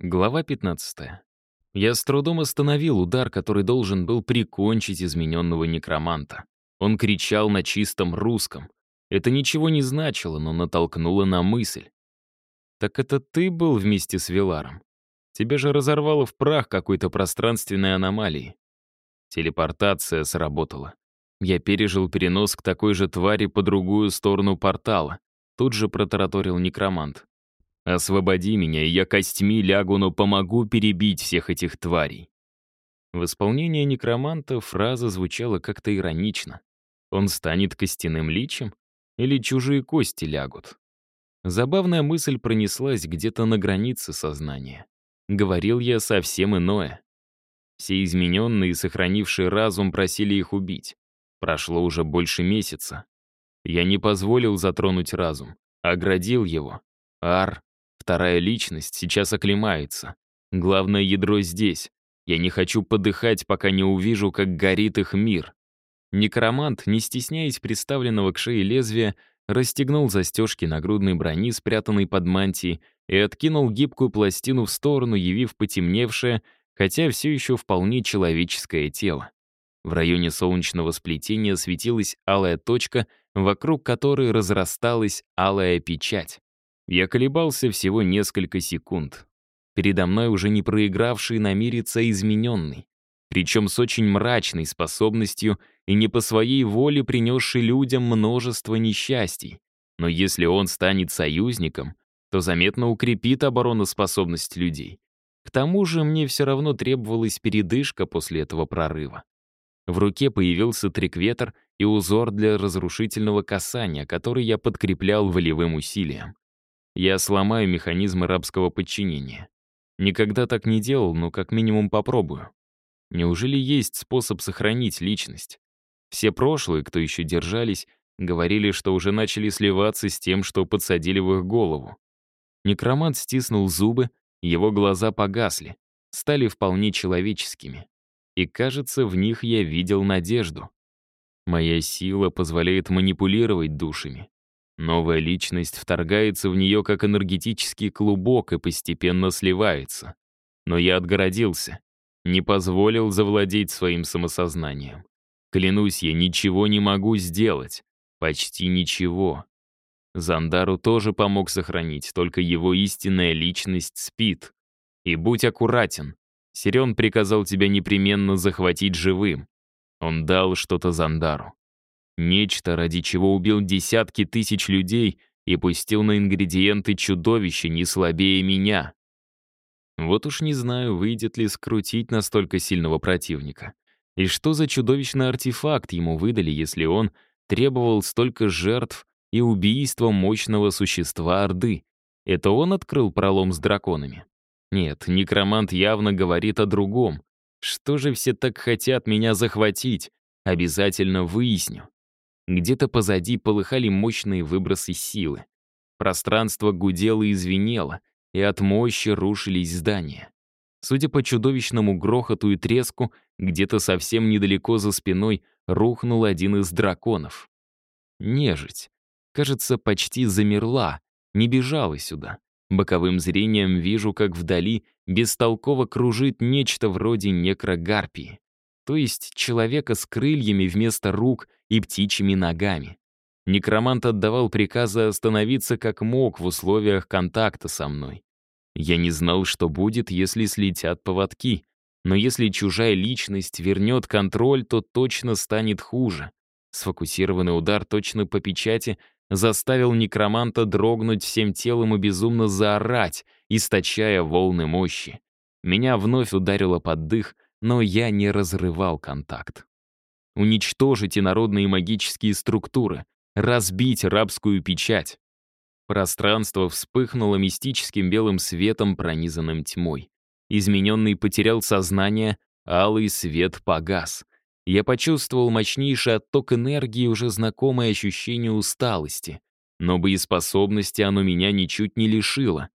Глава 15. Я с трудом остановил удар, который должен был прикончить измененного некроманта. Он кричал на чистом русском. Это ничего не значило, но натолкнуло на мысль. «Так это ты был вместе с Виларом? Тебя же разорвало в прах какой-то пространственной аномалии». Телепортация сработала. Я пережил перенос к такой же твари по другую сторону портала. Тут же протараторил некромант. «Освободи меня, и я костьми лягу, но помогу перебить всех этих тварей». В исполнении некроманта фраза звучала как-то иронично. Он станет костяным личем? Или чужие кости лягут? Забавная мысль пронеслась где-то на границе сознания. Говорил я совсем иное. Все измененные и сохранившие разум просили их убить. Прошло уже больше месяца. Я не позволил затронуть разум, оградил его. Ар Вторая личность сейчас оклемается. Главное ядро здесь. Я не хочу подыхать, пока не увижу, как горит их мир. Некромант, не стесняясь представленного к шее лезвия, расстегнул застежки нагрудной брони, спрятанной под мантией, и откинул гибкую пластину в сторону, явив потемневшее, хотя все еще вполне человеческое тело. В районе солнечного сплетения светилась алая точка, вокруг которой разрасталась алая печать. Я колебался всего несколько секунд. Передо мной уже не проигравший намериться измененный, причем с очень мрачной способностью и не по своей воле принесший людям множество несчастий. Но если он станет союзником, то заметно укрепит обороноспособность людей. К тому же мне все равно требовалась передышка после этого прорыва. В руке появился трикветр и узор для разрушительного касания, который я подкреплял волевым усилием. Я сломаю механизмы рабского подчинения. Никогда так не делал, но как минимум попробую. Неужели есть способ сохранить личность? Все прошлые, кто еще держались, говорили, что уже начали сливаться с тем, что подсадили в их голову. Некромант стиснул зубы, его глаза погасли, стали вполне человеческими. И, кажется, в них я видел надежду. Моя сила позволяет манипулировать душами. Новая личность вторгается в нее как энергетический клубок и постепенно сливается. Но я отгородился, не позволил завладеть своим самосознанием. Клянусь, я ничего не могу сделать. Почти ничего. Зандару тоже помог сохранить, только его истинная личность спит. И будь аккуратен. Сирен приказал тебя непременно захватить живым. Он дал что-то Зандару. Нечто, ради чего убил десятки тысяч людей и пустил на ингредиенты чудовища не слабее меня. Вот уж не знаю, выйдет ли скрутить настолько сильного противника. И что за чудовищный артефакт ему выдали, если он требовал столько жертв и убийства мощного существа Орды? Это он открыл пролом с драконами? Нет, некромант явно говорит о другом. Что же все так хотят меня захватить? Обязательно выясню. Где-то позади полыхали мощные выбросы силы. Пространство гудело и звенело, и от мощи рушились здания. Судя по чудовищному грохоту и треску, где-то совсем недалеко за спиной рухнул один из драконов. Нежить. Кажется, почти замерла, не бежала сюда. Боковым зрением вижу, как вдали бестолково кружит нечто вроде некрогарпии то есть человека с крыльями вместо рук и птичьими ногами. Некромант отдавал приказы остановиться как мог в условиях контакта со мной. Я не знал, что будет, если слетят поводки, но если чужая личность вернет контроль, то точно станет хуже. Сфокусированный удар точно по печати заставил некроманта дрогнуть всем телом и безумно заорать, источая волны мощи. Меня вновь ударило под дых — но я не разрывал контакт. Уничтожить инородные магические структуры, разбить рабскую печать. Пространство вспыхнуло мистическим белым светом, пронизанным тьмой. Измененный потерял сознание, алый свет погас. Я почувствовал мощнейший отток энергии, уже знакомое ощущение усталости. Но боеспособности оно меня ничуть не лишило.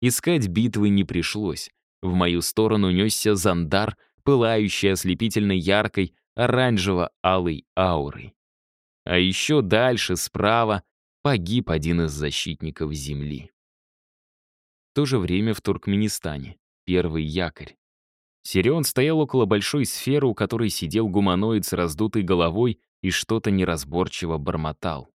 Искать битвы не пришлось. В мою сторону несся Зандар — пылающей ослепительно яркой, оранжево-алой аурой. А еще дальше, справа, погиб один из защитников Земли. В то же время в Туркменистане. первый якорь. Сирион стоял около большой сферы, у которой сидел гуманоид с раздутой головой и что-то неразборчиво бормотал.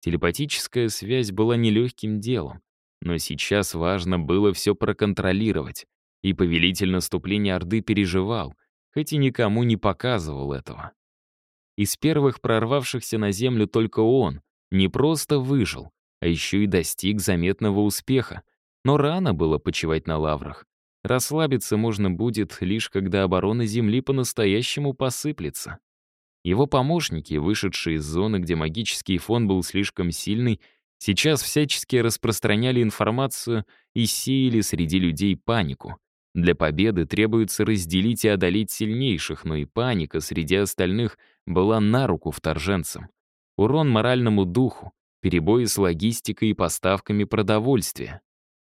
Телепатическая связь была нелегким делом, но сейчас важно было все проконтролировать, и повелитель наступления Орды переживал, хоть и никому не показывал этого. Из первых прорвавшихся на землю только он не просто выжил, а еще и достиг заметного успеха. Но рано было почивать на лаврах. Расслабиться можно будет лишь когда оборона Земли по-настоящему посыплется. Его помощники, вышедшие из зоны, где магический фон был слишком сильный, сейчас всячески распространяли информацию и сеяли среди людей панику. Для победы требуется разделить и одолеть сильнейших, но и паника среди остальных была на руку вторженцам. Урон моральному духу, перебои с логистикой и поставками продовольствия.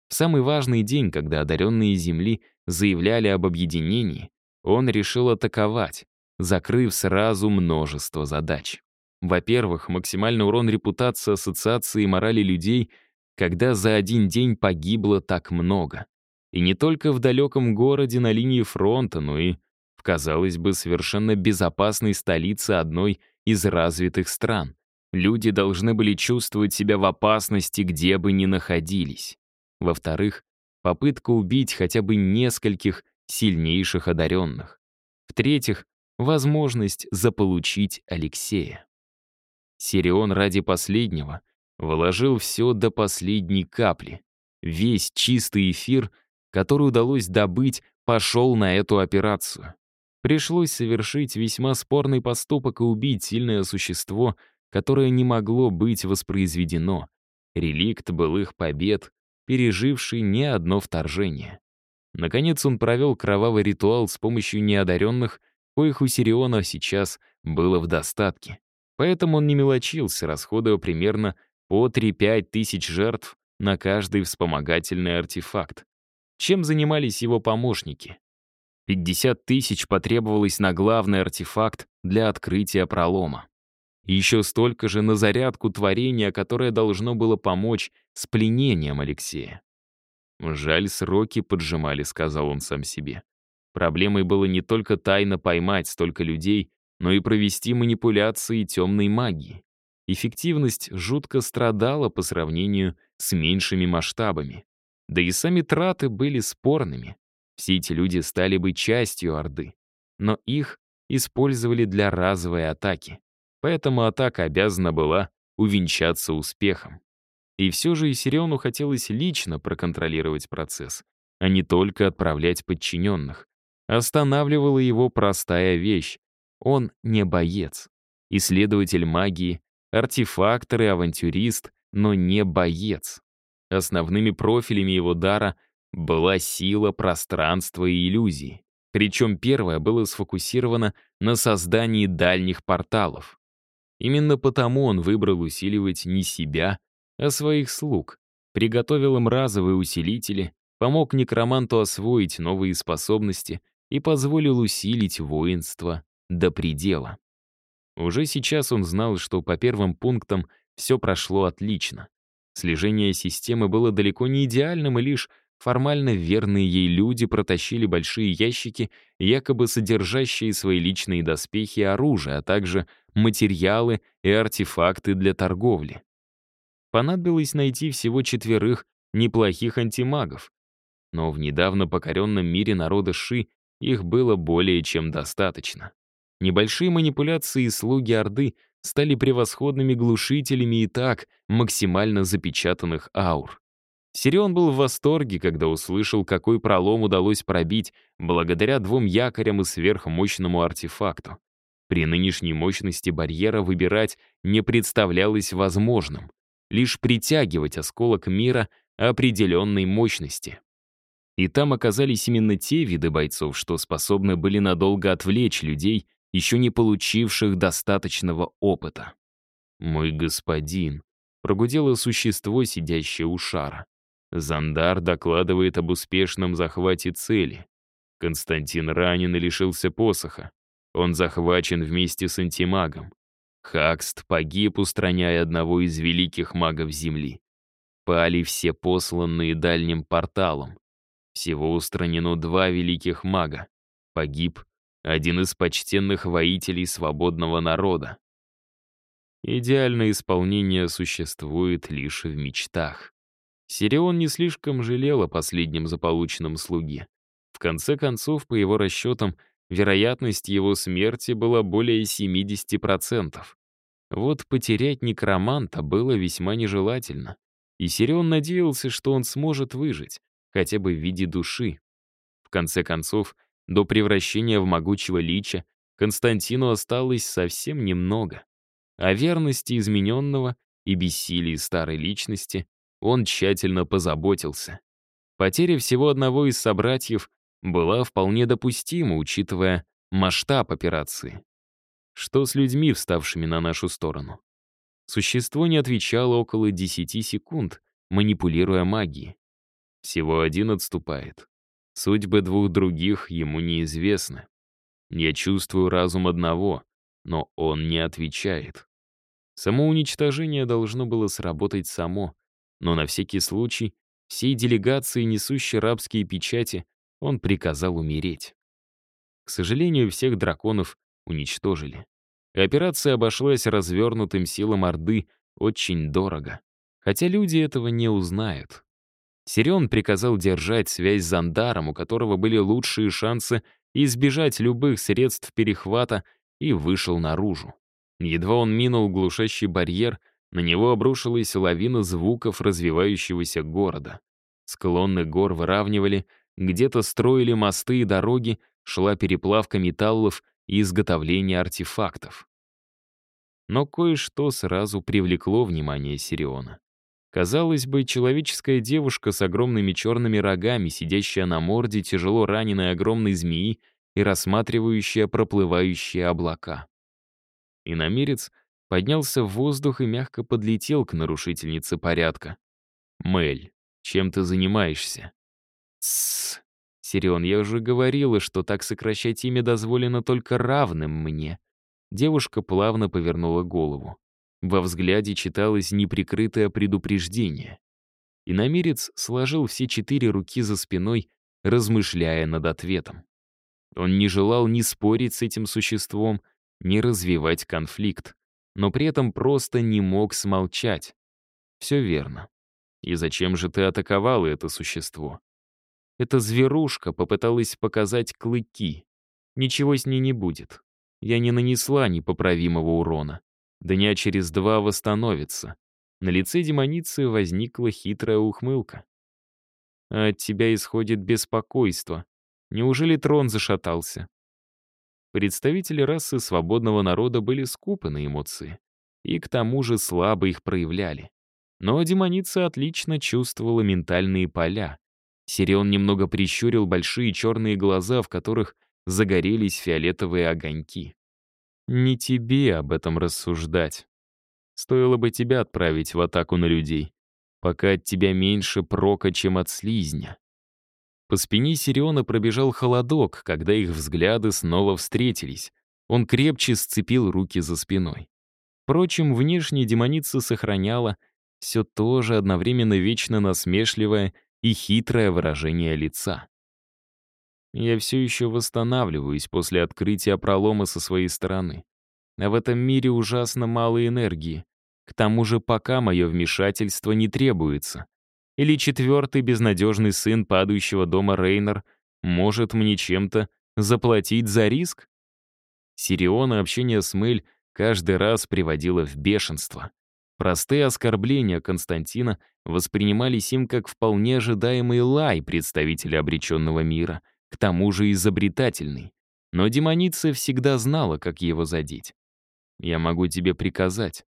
В самый важный день, когда одаренные Земли заявляли об объединении, он решил атаковать, закрыв сразу множество задач. Во-первых, максимальный урон репутации ассоциации и морали людей, когда за один день погибло так много. И не только в далеком городе на линии фронта, но и в, казалось бы, совершенно безопасной столице одной из развитых стран. Люди должны были чувствовать себя в опасности, где бы ни находились. Во-вторых, попытка убить хотя бы нескольких сильнейших одаренных. В-третьих, возможность заполучить Алексея. Сирион ради последнего вложил все до последней капли. Весь чистый эфир, который удалось добыть, пошел на эту операцию. Пришлось совершить весьма спорный поступок и убить сильное существо, которое не могло быть воспроизведено. Реликт былых побед, переживший не одно вторжение. Наконец он провел кровавый ритуал с помощью неодаренных, коих у Сириона сейчас было в достатке. Поэтому он не мелочился, расходуя примерно по 3-5 тысяч жертв на каждый вспомогательный артефакт. Чем занимались его помощники? 50 тысяч потребовалось на главный артефакт для открытия пролома. Еще столько же на зарядку творения, которое должно было помочь с пленением Алексея. «Жаль, сроки поджимали», — сказал он сам себе. Проблемой было не только тайно поймать столько людей, но и провести манипуляции темной магии. Эффективность жутко страдала по сравнению с меньшими масштабами. Да и сами траты были спорными. Все эти люди стали бы частью Орды, но их использовали для разовой атаки. Поэтому атака обязана была увенчаться успехом. И все же Исириону хотелось лично проконтролировать процесс, а не только отправлять подчиненных. Останавливала его простая вещь. Он не боец. Исследователь магии, артефактор и авантюрист, но не боец. Основными профилями его дара — была сила, пространство и иллюзии. Причем первое было сфокусировано на создании дальних порталов. Именно потому он выбрал усиливать не себя, а своих слуг, приготовил им разовые усилители, помог некроманту освоить новые способности и позволил усилить воинство до предела. Уже сейчас он знал, что по первым пунктам все прошло отлично. Слежение системы было далеко не идеальным и лишь Формально верные ей люди протащили большие ящики, якобы содержащие свои личные доспехи и оружие, а также материалы и артефакты для торговли. Понадобилось найти всего четверых неплохих антимагов. Но в недавно покоренном мире народа Ши их было более чем достаточно. Небольшие манипуляции и слуги Орды стали превосходными глушителями и так максимально запечатанных аур. Сирион был в восторге, когда услышал, какой пролом удалось пробить благодаря двум якорям и сверхмощному артефакту. При нынешней мощности барьера выбирать не представлялось возможным, лишь притягивать осколок мира определенной мощности. И там оказались именно те виды бойцов, что способны были надолго отвлечь людей, еще не получивших достаточного опыта. «Мой господин», — прогудело существо, сидящее у шара. Зандар докладывает об успешном захвате цели. Константин ранен и лишился посоха. Он захвачен вместе с антимагом. Хакст погиб, устраняя одного из великих магов Земли. Пали все посланные дальним порталом. Всего устранено два великих мага. Погиб один из почтенных воителей свободного народа. Идеальное исполнение существует лишь в мечтах. Сирион не слишком жалел о последнем заполученном слуге. В конце концов, по его расчетам, вероятность его смерти была более 70%. Вот потерять некроманта было весьма нежелательно. И Сирион надеялся, что он сможет выжить, хотя бы в виде души. В конце концов, до превращения в могучего лича Константину осталось совсем немного. О верности измененного и бессилии старой личности он тщательно позаботился. Потеря всего одного из собратьев была вполне допустима, учитывая масштаб операции. Что с людьми, вставшими на нашу сторону? Существо не отвечало около 10 секунд, манипулируя магией. Всего один отступает. Судьбы двух других ему неизвестны. Я чувствую разум одного, но он не отвечает. Самоуничтожение должно было сработать само, но на всякий случай всей делегации, несущей рабские печати, он приказал умереть. К сожалению, всех драконов уничтожили. операция обошлась развернутым силам Орды очень дорого. Хотя люди этого не узнают. Сирион приказал держать связь с Зандаром, у которого были лучшие шансы избежать любых средств перехвата, и вышел наружу. Едва он минул глушащий барьер, на него обрушилась лавина звуков развивающегося города. Склоны гор выравнивали, где-то строили мосты и дороги, шла переплавка металлов и изготовление артефактов. Но кое-что сразу привлекло внимание Сириона. Казалось бы, человеческая девушка с огромными черными рогами, сидящая на морде тяжело раненой огромной змеи и рассматривающая проплывающие облака. Иномерец поднялся в воздух и мягко подлетел к нарушительнице порядка. «Мэль, чем ты занимаешься?» «Тссс, Сирион, я уже говорила, что так сокращать имя дозволено только равным мне». Девушка плавно повернула голову. Во взгляде читалось неприкрытое предупреждение. Иномерец сложил все четыре руки за спиной, размышляя над ответом. Он не желал ни спорить с этим существом, не развивать конфликт, но при этом просто не мог смолчать. Все верно. И зачем же ты атаковала это существо? Эта зверушка попыталась показать клыки. Ничего с ней не будет. Я не нанесла непоправимого урона. Дня через два восстановится. На лице демоницы возникла хитрая ухмылка. А от тебя исходит беспокойство. Неужели трон зашатался? Представители расы свободного народа были скупы на эмоции и к тому же слабо их проявляли. Но демоница отлично чувствовала ментальные поля. Сирион немного прищурил большие черные глаза, в которых загорелись фиолетовые огоньки. «Не тебе об этом рассуждать. Стоило бы тебя отправить в атаку на людей, пока от тебя меньше прока, чем от слизня. По спине Сириона пробежал холодок, когда их взгляды снова встретились. Он крепче сцепил руки за спиной. Впрочем, внешне демоница сохраняла все то же одновременно вечно насмешливое и хитрое выражение лица. Я все еще восстанавливаюсь после открытия пролома со своей стороны. А в этом мире ужасно мало энергии. К тому же пока мое вмешательство не требуется. Или четвертый безнадежный сын падающего дома Рейнер может мне чем-то заплатить за риск? Сириона общение с Мэль каждый раз приводило в бешенство. Простые оскорбления Константина воспринимались им как вполне ожидаемый лай представителя обреченного мира, к тому же изобретательный. Но демоница всегда знала, как его задеть. «Я могу тебе приказать.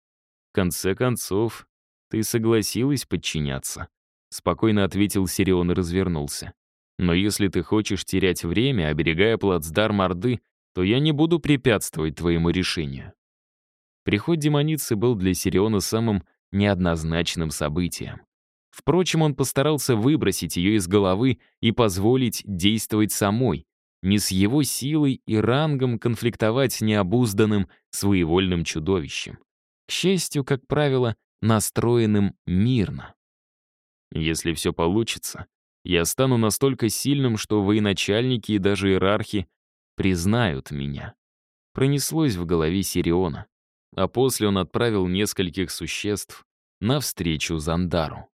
В конце концов, ты согласилась подчиняться. Спокойно ответил Сирион и развернулся. «Но если ты хочешь терять время, оберегая плацдарм Орды, то я не буду препятствовать твоему решению». Приход демоницы был для Сириона самым неоднозначным событием. Впрочем, он постарался выбросить ее из головы и позволить действовать самой, не с его силой и рангом конфликтовать с необузданным, своевольным чудовищем. К счастью, как правило, настроенным мирно. Если все получится, Я стану настолько сильным, что военачальники и даже иерархи признают меня. Пронеслось в голове Сириона. А после он отправил нескольких существ навстречу Зандару.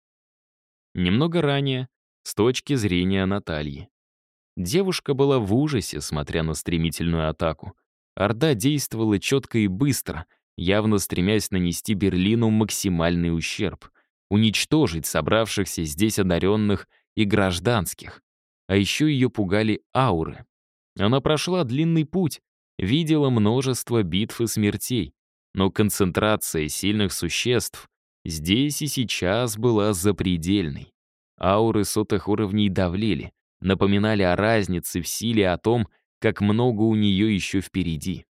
Немного ранее, с точки зрения Натальи. Девушка была в ужасе, смотря на стремительную атаку. Орда действовала четко и быстро, явно стремясь нанести Берлину максимальный ущерб, уничтожить собравшихся здесь одаренных и гражданских. А еще ее пугали ауры. Она прошла длинный путь, видела множество битв и смертей, но концентрация сильных существ здесь и сейчас была запредельной. Ауры сотых уровней давлели, напоминали о разнице в силе, о том, как много у нее еще впереди.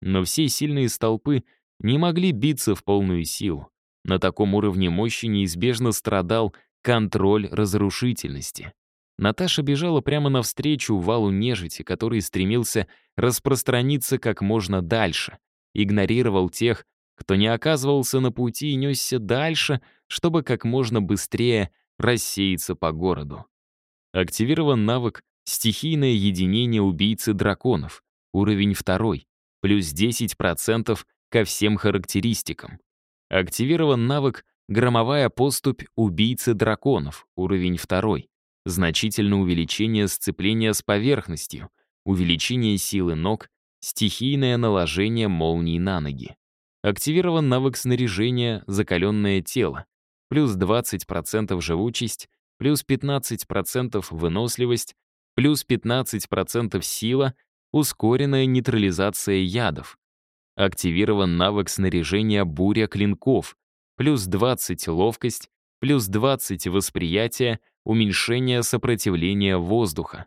Но все сильные столпы не могли биться в полную силу. На таком уровне мощи неизбежно страдал контроль разрушительности. Наташа бежала прямо навстречу валу нежити, который стремился распространиться как можно дальше, игнорировал тех, кто не оказывался на пути и несся дальше, чтобы как можно быстрее рассеяться по городу. Активирован навык «Стихийное единение убийцы драконов», уровень 2, плюс 10% ко всем характеристикам. Активирован навык «Громовая поступь убийцы драконов», уровень 2, значительное увеличение сцепления с поверхностью, увеличение силы ног, стихийное наложение молний на ноги. Активирован навык снаряжения «Закаленное тело», плюс 20% живучесть, плюс 15% выносливость, плюс 15% сила, ускоренная нейтрализация ядов. Активирован навык снаряжения «Буря клинков», плюс 20 ловкость, плюс 20 восприятие, уменьшение сопротивления воздуха.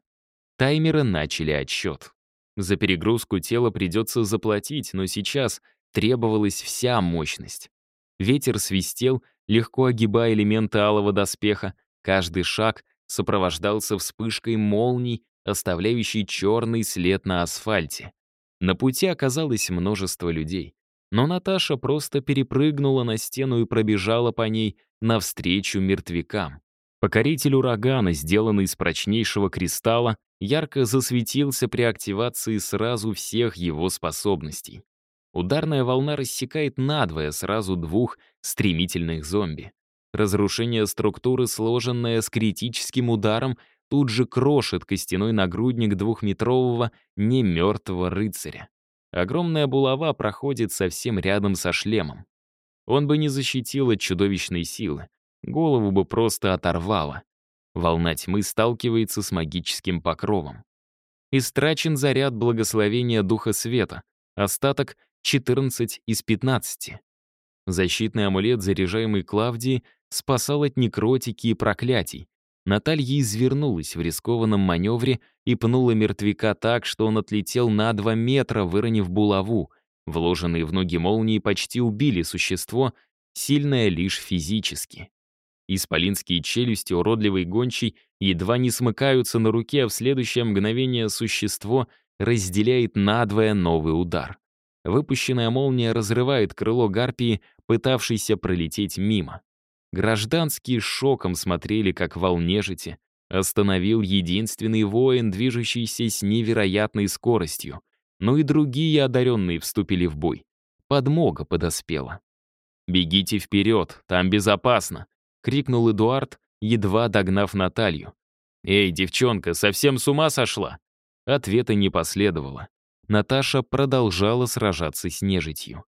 Таймеры начали отсчет. За перегрузку тела придется заплатить, но сейчас требовалась вся мощность. Ветер свистел, легко огибая элементы алого доспеха, Каждый шаг сопровождался вспышкой молний, оставляющей черный след на асфальте. На пути оказалось множество людей. Но Наташа просто перепрыгнула на стену и пробежала по ней навстречу мертвякам. Покоритель урагана, сделанный из прочнейшего кристалла, ярко засветился при активации сразу всех его способностей. Ударная волна рассекает надвое сразу двух стремительных зомби. Разрушение структуры, сложенное с критическим ударом, тут же крошит костяной нагрудник двухметрового немертвого рыцаря. Огромная булава проходит совсем рядом со шлемом. Он бы не защитил от чудовищной силы, голову бы просто оторвало. Волна тьмы сталкивается с магическим покровом. Истрачен заряд благословения Духа Света, остаток 14 из 15. Защитный амулет, заряжаемый Клавдией, спасал от некротики и проклятий. Наталья извернулась в рискованном маневре и пнула мертвяка так, что он отлетел на два метра, выронив булаву. Вложенные в ноги молнии почти убили существо, сильное лишь физически. Исполинские челюсти уродливой гончей едва не смыкаются на руке, а в следующее мгновение существо разделяет надвое новый удар. Выпущенная молния разрывает крыло гарпии, пытавшейся пролететь мимо. Гражданские шоком смотрели, как вал остановил единственный воин, движущийся с невероятной скоростью. Но и другие одаренные вступили в бой. Подмога подоспела. «Бегите вперед, там безопасно!» — крикнул Эдуард, едва догнав Наталью. «Эй, девчонка, совсем с ума сошла?» Ответа не последовало. Наташа продолжала сражаться с нежитью.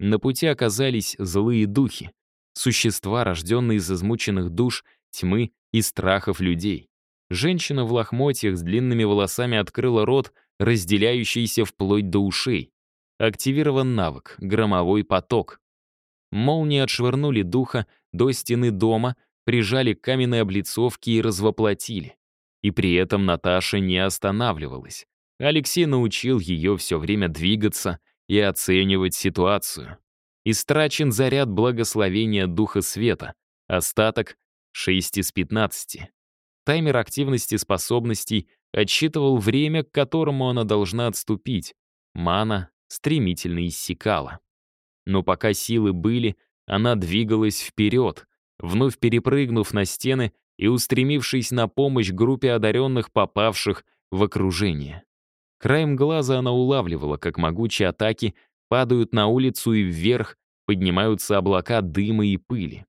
На пути оказались злые духи, Существа, рожденные из измученных душ, тьмы и страхов людей. Женщина в лохмотьях с длинными волосами открыла рот, разделяющийся вплоть до ушей. Активирован навык «Громовой поток». Молнии отшвырнули духа до стены дома, прижали к каменной облицовке и развоплотили. И при этом Наташа не останавливалась. Алексей научил ее все время двигаться и оценивать ситуацию. Истрачен заряд благословения Духа Света. Остаток — 6 из 15. Таймер активности способностей отсчитывал время, к которому она должна отступить. Мана стремительно иссякала. Но пока силы были, она двигалась вперед. Вновь перепрыгнув на стены, и устремившись на помощь группе одаренных, попавших в окружение. Краем глаза она улавливала, как могучие атаки падают на улицу и вверх поднимаются облака дыма и пыли.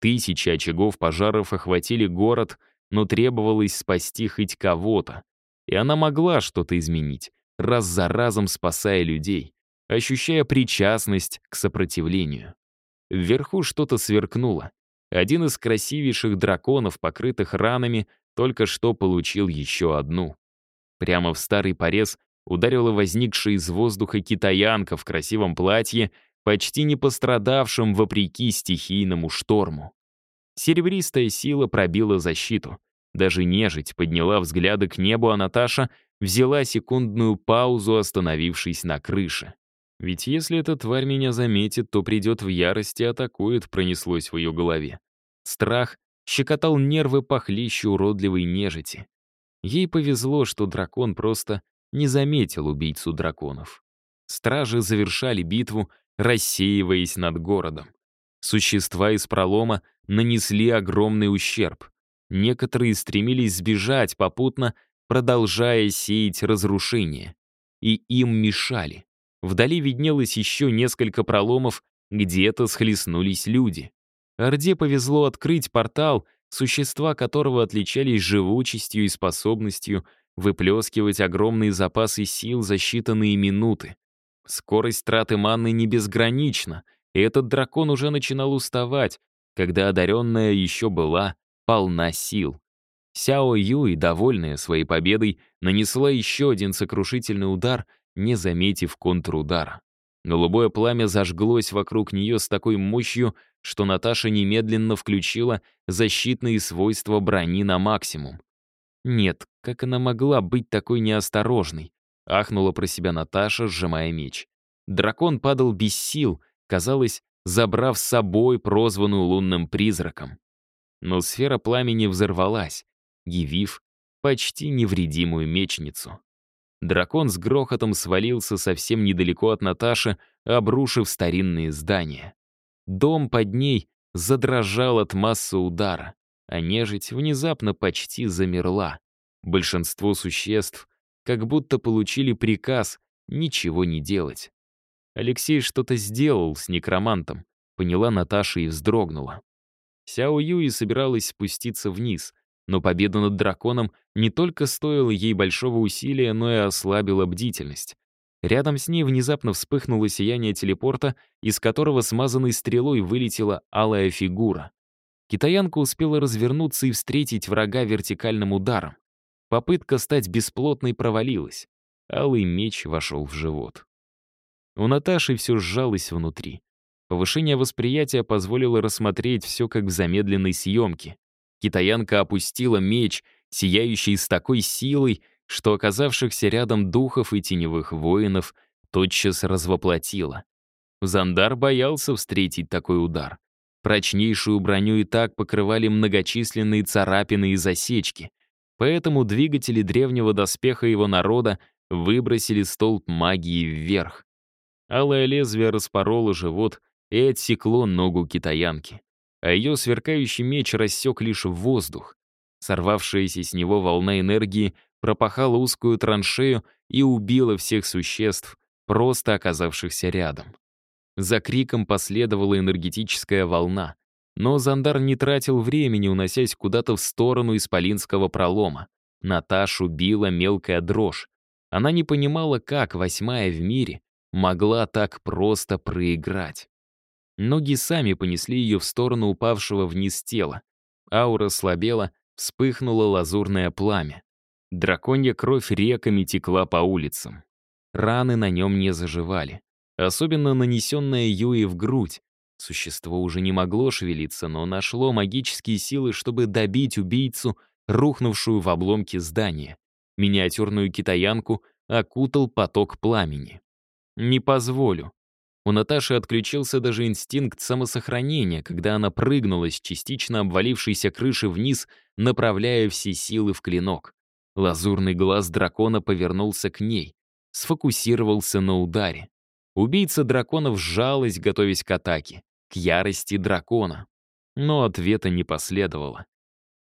Тысячи очагов пожаров охватили город, но требовалось спасти хоть кого-то. И она могла что-то изменить, раз за разом спасая людей, ощущая причастность к сопротивлению. Вверху что-то сверкнуло. Один из красивейших драконов, покрытых ранами, только что получил еще одну. Прямо в старый порез ударила возникшая из воздуха китаянка в красивом платье, почти не пострадавшем вопреки стихийному шторму. Серебристая сила пробила защиту. Даже нежить подняла взгляды к небу, а Наташа взяла секундную паузу, остановившись на крыше. Ведь если эта тварь меня заметит, то придет в ярость и атакует, пронеслось в ее голове. Страх щекотал нервы похлеще уродливой нежити. Ей повезло, что дракон просто не заметил убийцу драконов. Стражи завершали битву, рассеиваясь над городом. Существа из пролома нанесли огромный ущерб. Некоторые стремились сбежать, попутно продолжая сеять разрушение. И им мешали. Вдали виднелось еще несколько проломов, где-то схлестнулись люди. Орде повезло открыть портал, существа которого отличались живучестью и способностью выплескивать огромные запасы сил за считанные минуты. Скорость траты манны не безгранична, и этот дракон уже начинал уставать, когда одаренная еще была полна сил. Сяо Юй, довольная своей победой, нанесла еще один сокрушительный удар, не заметив контрудара. Голубое пламя зажглось вокруг нее с такой мощью, что Наташа немедленно включила защитные свойства брони на максимум. Нет, как она могла быть такой неосторожной? Ахнула про себя Наташа, сжимая меч. Дракон падал без сил, казалось, забрав с собой прозванную лунным призраком. Но сфера пламени взорвалась, явив почти невредимую мечницу. Дракон с грохотом свалился совсем недалеко от Наташи, обрушив старинные здания. Дом под ней задрожал от массы удара, а нежить внезапно почти замерла. Большинство существ как будто получили приказ ничего не делать. Алексей что-то сделал с некромантом, поняла Наташа и вздрогнула. Сяо Юи собиралась спуститься вниз, но победа над драконом не только стоила ей большого усилия, но и ослабила бдительность. Рядом с ней внезапно вспыхнуло сияние телепорта, из которого смазанной стрелой вылетела алая фигура. Китаянка успела развернуться и встретить врага вертикальным ударом. Попытка стать бесплотной провалилась. Алый меч вошел в живот. У Наташи все сжалось внутри. Повышение восприятия позволило рассмотреть все как в замедленной съемке. Китаянка опустила меч, сияющий с такой силой, что оказавшихся рядом духов и теневых воинов тотчас развоплотила. Зандар боялся встретить такой удар. Прочнейшую броню и так покрывали многочисленные царапины и засечки. Поэтому двигатели древнего доспеха его народа выбросили столб магии вверх. Алое лезвие распороло живот и отсекло ногу китаянки. А ее сверкающий меч рассек лишь воздух. Сорвавшаяся с него волна энергии пропахала узкую траншею и убила всех существ, просто оказавшихся рядом. За криком последовала энергетическая волна, но Зандар не тратил времени, уносясь куда-то в сторону исполинского пролома. Наташу била мелкая дрожь. Она не понимала, как восьмая в мире могла так просто проиграть. Ноги сами понесли ее в сторону упавшего вниз тела. Аура слабела, вспыхнуло лазурное пламя. Драконья кровь реками текла по улицам. Раны на нем не заживали. Особенно нанесенная Юи в грудь, Существо уже не могло шевелиться, но нашло магические силы, чтобы добить убийцу, рухнувшую в обломке здания. Миниатюрную китаянку окутал поток пламени. «Не позволю». У Наташи отключился даже инстинкт самосохранения, когда она прыгнула с частично обвалившейся крыши вниз, направляя все силы в клинок. Лазурный глаз дракона повернулся к ней, сфокусировался на ударе. Убийца драконов сжалась, готовясь к атаке, к ярости дракона. Но ответа не последовало.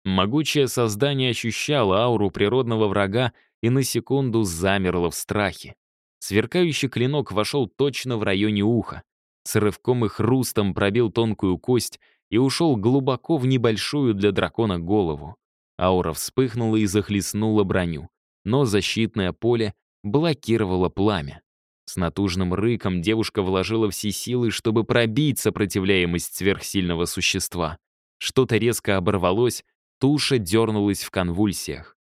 Могучее создание ощущало ауру природного врага и на секунду замерло в страхе. Сверкающий клинок вошел точно в районе уха. С рывком и хрустом пробил тонкую кость и ушел глубоко в небольшую для дракона голову. Аура вспыхнула и захлестнула броню, но защитное поле блокировало пламя. С натужным рыком девушка вложила все силы, чтобы пробить сопротивляемость сверхсильного существа. Что-то резко оборвалось, туша дернулась в конвульсиях.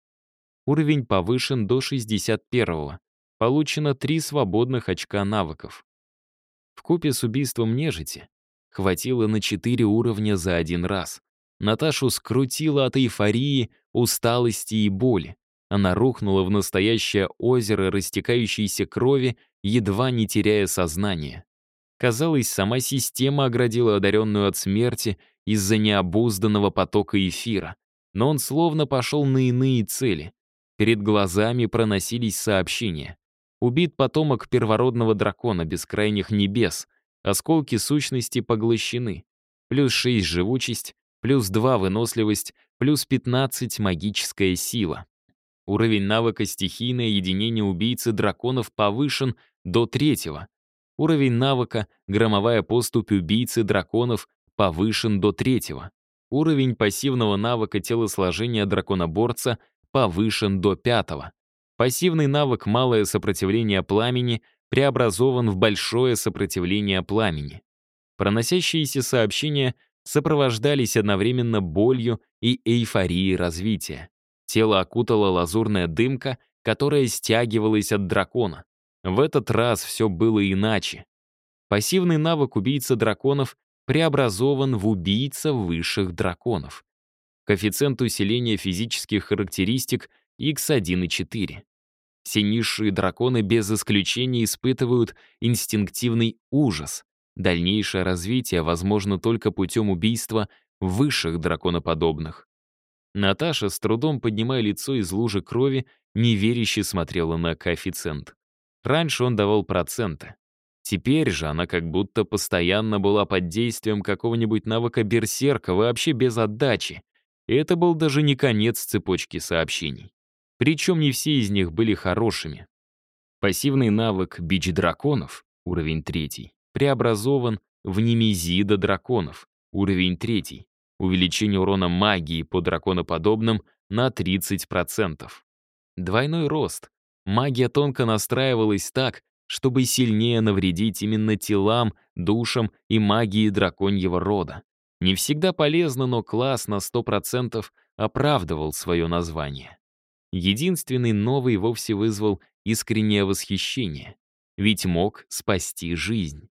Уровень повышен до 61-го. Получено три свободных очка навыков. В купе с убийством нежити хватило на четыре уровня за один раз. Наташу скрутило от эйфории, усталости и боли. Она рухнула в настоящее озеро растекающейся крови, едва не теряя сознание. Казалось, сама система оградила одаренную от смерти из-за необузданного потока эфира. Но он словно пошел на иные цели. Перед глазами проносились сообщения. Убит потомок первородного дракона бескрайних небес. Осколки сущности поглощены. Плюс 6 живучесть, плюс 2 выносливость, плюс 15 магическая сила. Уровень навыка стихийное единение убийцы драконов повышен до третьего. Уровень навыка громовая поступь убийцы драконов повышен до третьего. Уровень пассивного навыка телосложения драконоборца повышен до пятого. Пассивный навык «Малое сопротивление пламени» преобразован в большое сопротивление пламени. Проносящиеся сообщения сопровождались одновременно болью и эйфорией развития. Тело окутала лазурная дымка, которая стягивалась от дракона. В этот раз все было иначе. Пассивный навык убийца драконов преобразован в убийца высших драконов. Коэффициент усиления физических характеристик x1,4. Все драконы без исключения испытывают инстинктивный ужас. Дальнейшее развитие возможно только путем убийства высших драконоподобных. Наташа, с трудом поднимая лицо из лужи крови, неверяще смотрела на коэффициент. Раньше он давал проценты. Теперь же она как будто постоянно была под действием какого-нибудь навыка берсерка, вообще без отдачи. И это был даже не конец цепочки сообщений. Причем не все из них были хорошими. Пассивный навык «Бич драконов» уровень 3 преобразован в немезида драконов уровень 3 увеличение урона магии по драконоподобным на 30%. Двойной рост. Магия тонко настраивалась так, чтобы сильнее навредить именно телам, душам и магии драконьего рода. Не всегда полезно, но класс на 100% оправдывал свое название. Единственный новый вовсе вызвал искреннее восхищение, ведь мог спасти жизнь.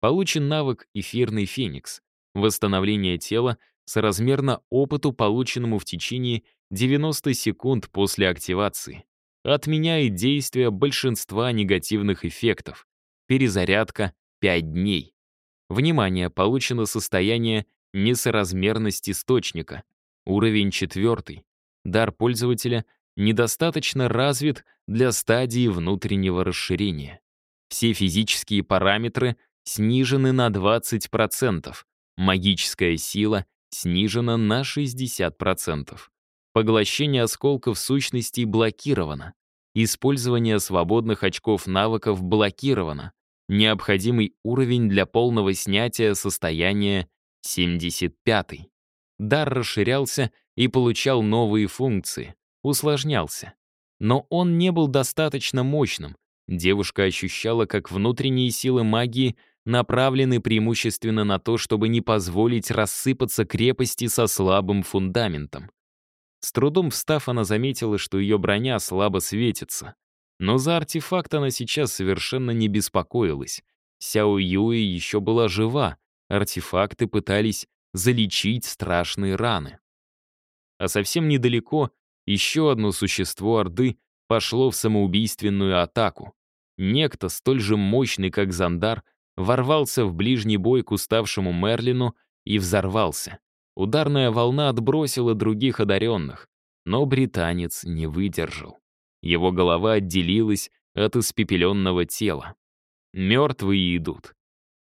Получен навык «Эфирный феникс» — восстановление тела соразмерно опыту, полученному в течение 90 секунд после активации. Отменяет действие большинства негативных эффектов. Перезарядка 5 дней. Внимание, получено состояние несоразмерность источника. Уровень 4. Дар пользователя недостаточно развит для стадии внутреннего расширения. Все физические параметры снижены на 20%. Магическая сила снижена на 60%. Поглощение осколков сущностей блокировано. Использование свободных очков навыков блокировано. Необходимый уровень для полного снятия состояния 75. Дар расширялся и получал новые функции, усложнялся. Но он не был достаточно мощным. Девушка ощущала, как внутренние силы магии направлены преимущественно на то, чтобы не позволить рассыпаться крепости со слабым фундаментом. С трудом встав, она заметила, что ее броня слабо светится. Но за артефакт она сейчас совершенно не беспокоилась. Сяо Юи еще была жива, артефакты пытались залечить страшные раны. А совсем недалеко еще одно существо Орды пошло в самоубийственную атаку. Некто, столь же мощный, как Зандар, ворвался в ближний бой к уставшему Мерлину и взорвался. Ударная волна отбросила других одаренных, но британец не выдержал. Его голова отделилась от испепеленного тела. Мертвые идут.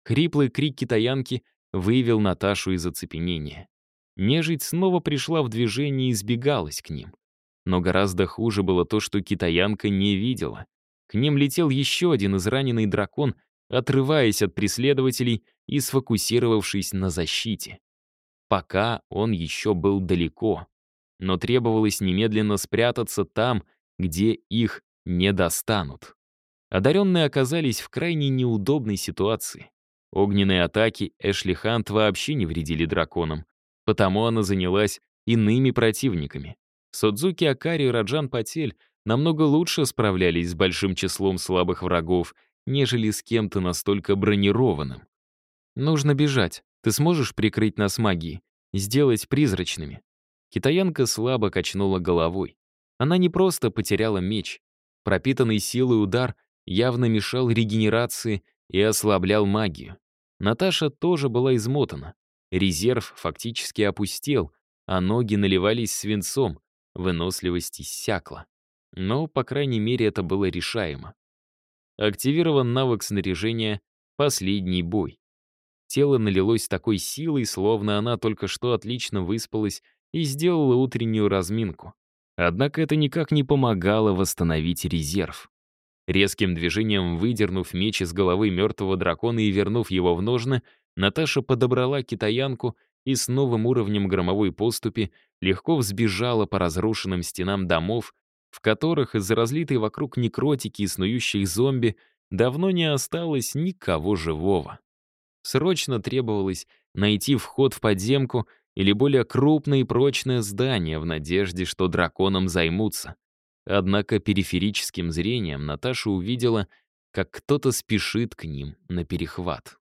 Хриплый крик китаянки вывел Наташу из оцепенения. нежить снова пришла в движение и избегалась к ним. Но гораздо хуже было то, что китаянка не видела. К ним летел еще один израненный дракон, отрываясь от преследователей и сфокусировавшись на защите. Пока он еще был далеко, но требовалось немедленно спрятаться там, где их не достанут. Одаренные оказались в крайне неудобной ситуации. Огненные атаки Эшли Хант вообще не вредили драконам, потому она занялась иными противниками. Судзуки Акари и Раджан Патель намного лучше справлялись с большим числом слабых врагов, нежели с кем-то настолько бронированным. «Нужно бежать. Ты сможешь прикрыть нас магией? Сделать призрачными?» Китаянка слабо качнула головой. Она не просто потеряла меч. Пропитанный силой удар явно мешал регенерации и ослаблял магию. Наташа тоже была измотана. Резерв фактически опустел, а ноги наливались свинцом, выносливость иссякла. Но, по крайней мере, это было решаемо. Активирован навык снаряжения «Последний бой». Тело налилось такой силой, словно она только что отлично выспалась и сделала утреннюю разминку. Однако это никак не помогало восстановить резерв. Резким движением выдернув меч из головы мертвого дракона и вернув его в ножны, Наташа подобрала китаянку и с новым уровнем громовой поступи легко взбежала по разрушенным стенам домов, в которых из-за разлитой вокруг некротики и снующих зомби давно не осталось никого живого. Срочно требовалось найти вход в подземку или более крупное и прочное здание в надежде, что драконом займутся. Однако периферическим зрением Наташа увидела, как кто-то спешит к ним на перехват.